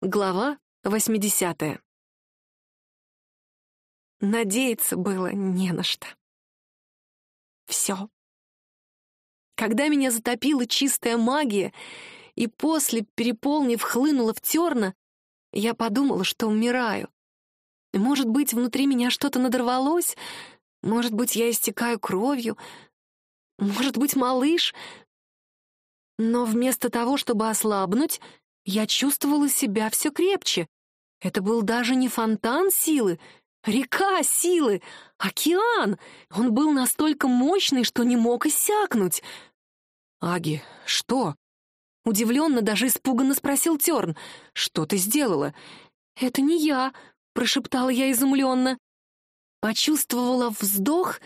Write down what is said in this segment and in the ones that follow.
Глава 80. Надеяться было не на что. Все. Когда меня затопила чистая магия, и после, переполнив, хлынула в терна, я подумала, что умираю. Может быть, внутри меня что-то надорвалось, может быть, я истекаю кровью, может быть, малыш. Но вместо того, чтобы ослабнуть, я чувствовала себя все крепче. Это был даже не фонтан силы, река силы, океан. Он был настолько мощный, что не мог иссякнуть. «Аги, что?» Удивленно, даже испуганно спросил Терн. «Что ты сделала?» «Это не я», — прошептала я изумленно. Почувствовала вздох,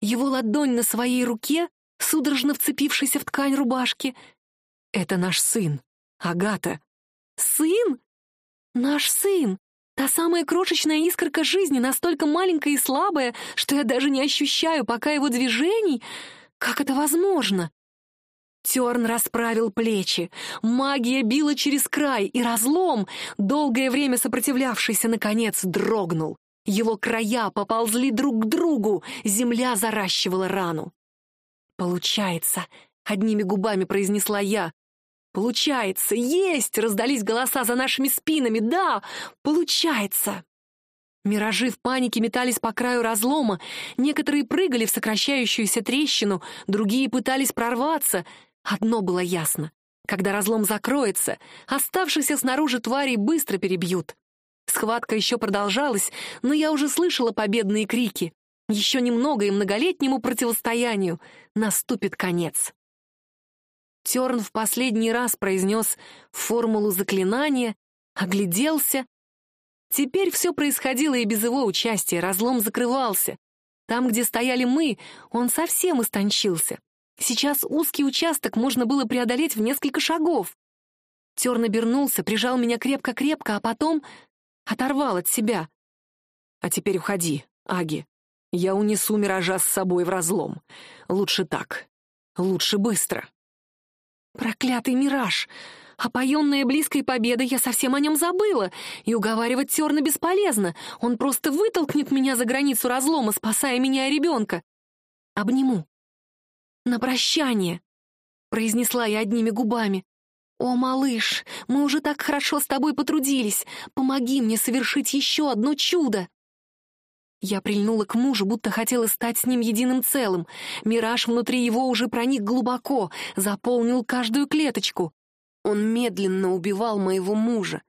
его ладонь на своей руке, судорожно вцепившийся в ткань рубашки. «Это наш сын, Агата», Сын? Наш сын. Та самая крошечная искорка жизни, настолько маленькая и слабая, что я даже не ощущаю пока его движений. Как это возможно? Терн расправил плечи. Магия била через край, и разлом, долгое время сопротивлявшийся, наконец дрогнул. Его края поползли друг к другу, земля заращивала рану. «Получается», — одними губами произнесла я, «Получается! Есть!» — раздались голоса за нашими спинами. «Да! Получается!» Миражи в панике метались по краю разлома, некоторые прыгали в сокращающуюся трещину, другие пытались прорваться. Одно было ясно. Когда разлом закроется, оставшихся снаружи тварей быстро перебьют. Схватка еще продолжалась, но я уже слышала победные крики. Еще немного и многолетнему противостоянию наступит конец. Терн в последний раз произнес формулу заклинания, огляделся. Теперь все происходило и без его участия, разлом закрывался. Там, где стояли мы, он совсем истончился. Сейчас узкий участок можно было преодолеть в несколько шагов. Терн обернулся, прижал меня крепко-крепко, а потом оторвал от себя. «А теперь уходи, Аги. Я унесу миража с собой в разлом. Лучше так. Лучше быстро». Проклятый мираж! Опоенная близкой победой, я совсем о нем забыла, и уговаривать Терна бесполезно. Он просто вытолкнет меня за границу разлома, спасая меня и ребенка. Обниму. На прощание, произнесла я одними губами. «О, малыш, мы уже так хорошо с тобой потрудились. Помоги мне совершить еще одно чудо!» Я прильнула к мужу, будто хотела стать с ним единым целым. Мираж внутри его уже проник глубоко, заполнил каждую клеточку. Он медленно убивал моего мужа.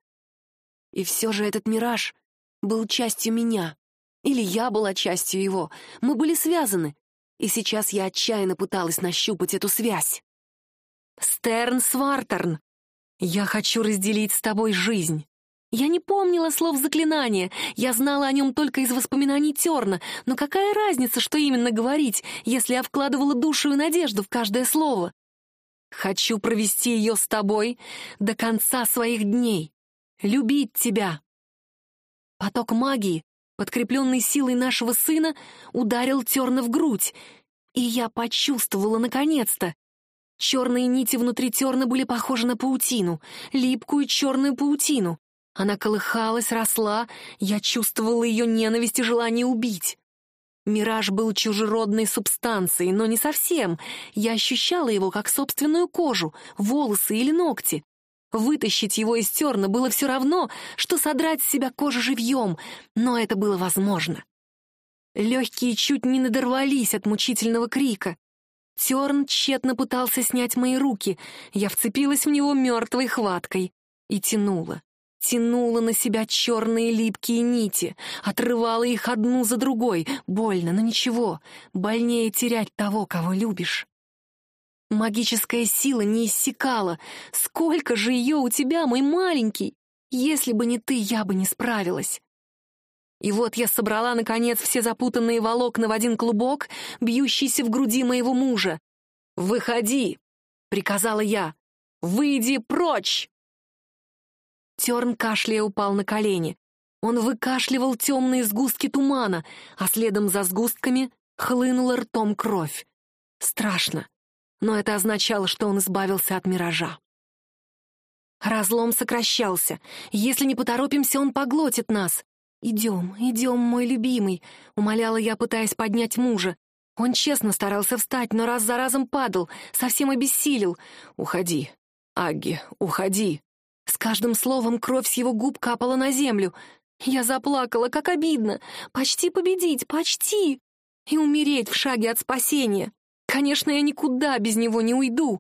И все же этот мираж был частью меня. Или я была частью его. Мы были связаны. И сейчас я отчаянно пыталась нащупать эту связь. «Стерн Свартерн, я хочу разделить с тобой жизнь. Я не помнила слов заклинания, я знала о нем только из воспоминаний Терна, но какая разница, что именно говорить, если я вкладывала душу и надежду в каждое слово? Хочу провести ее с тобой до конца своих дней, любить тебя. Поток магии, подкрепленный силой нашего сына, ударил Терна в грудь, и я почувствовала наконец-то. Черные нити внутри Терна были похожи на паутину, липкую черную паутину. Она колыхалась, росла, я чувствовала ее ненависть и желание убить. Мираж был чужеродной субстанцией, но не совсем. Я ощущала его как собственную кожу, волосы или ногти. Вытащить его из терна было все равно, что содрать с себя кожу живьем, но это было возможно. Легкие чуть не надорвались от мучительного крика. Терн тщетно пытался снять мои руки. Я вцепилась в него мертвой хваткой и тянула тянула на себя черные липкие нити, отрывала их одну за другой. Больно, но ничего, больнее терять того, кого любишь. Магическая сила не иссякала. Сколько же ее у тебя, мой маленький! Если бы не ты, я бы не справилась. И вот я собрала, наконец, все запутанные волокна в один клубок, бьющийся в груди моего мужа. «Выходи!» — приказала я. «Выйди прочь!» Терн кашляя упал на колени. Он выкашливал темные сгустки тумана, а следом за сгустками хлынула ртом кровь. Страшно, но это означало, что он избавился от миража. Разлом сокращался. Если не поторопимся, он поглотит нас. «Идем, идем, мой любимый», — умоляла я, пытаясь поднять мужа. Он честно старался встать, но раз за разом падал, совсем обессилел. «Уходи, Агги, уходи!» С каждым словом кровь с его губ капала на землю. Я заплакала, как обидно. Почти победить, почти! И умереть в шаге от спасения. Конечно, я никуда без него не уйду.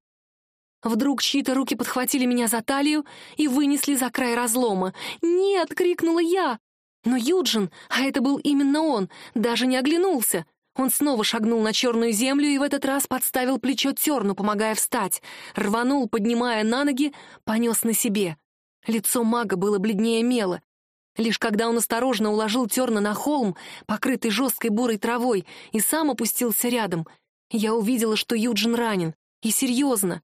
Вдруг чьи-то руки подхватили меня за талию и вынесли за край разлома. «Нет!» — крикнула я. Но Юджин, а это был именно он, даже не оглянулся. Он снова шагнул на черную землю и в этот раз подставил плечо Терну, помогая встать. Рванул, поднимая на ноги, понес на себе. Лицо мага было бледнее мела. Лишь когда он осторожно уложил Терна на холм, покрытый жесткой бурой травой, и сам опустился рядом, я увидела, что Юджин ранен. И серьезно.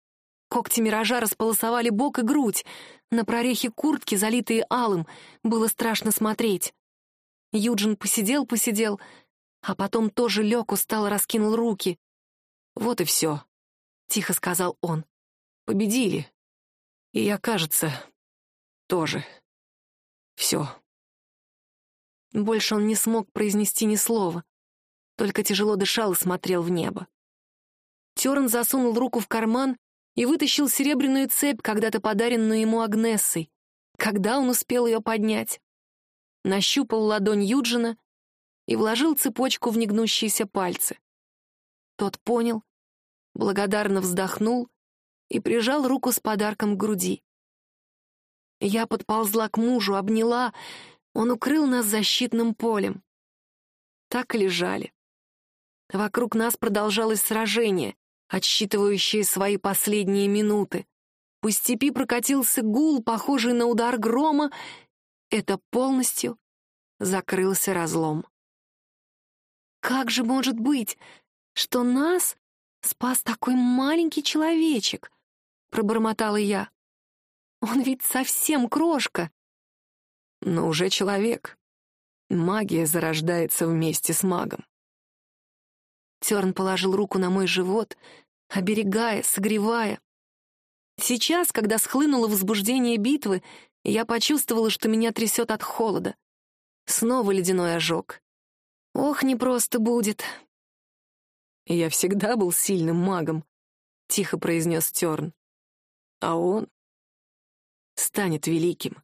Когти миража располосовали бок и грудь. На прорехе куртки, залитые алым, было страшно смотреть. Юджин посидел-посидел, а потом тоже лег, устало раскинул руки. «Вот и все», — тихо сказал он. «Победили. И я, кажется, тоже. Все». Больше он не смог произнести ни слова, только тяжело дышал и смотрел в небо. Терн засунул руку в карман и вытащил серебряную цепь, когда-то подаренную ему Агнессой. Когда он успел ее поднять? Нащупал ладонь Юджина и вложил цепочку в негнущиеся пальцы. Тот понял, благодарно вздохнул и прижал руку с подарком к груди. Я подползла к мужу, обняла, он укрыл нас защитным полем. Так и лежали. Вокруг нас продолжалось сражение, отсчитывающее свои последние минуты. По степи прокатился гул, похожий на удар грома. Это полностью закрылся разлом. Как же может быть, что нас спас такой маленький человечек? Пробормотала я. Он ведь совсем крошка. Но уже человек. Магия зарождается вместе с магом. Терн положил руку на мой живот, оберегая, согревая. Сейчас, когда схлынуло возбуждение битвы, я почувствовала, что меня трясет от холода. Снова ледяной ожог. Ох, непросто будет. Я всегда был сильным магом, тихо произнес Терн. А он станет великим.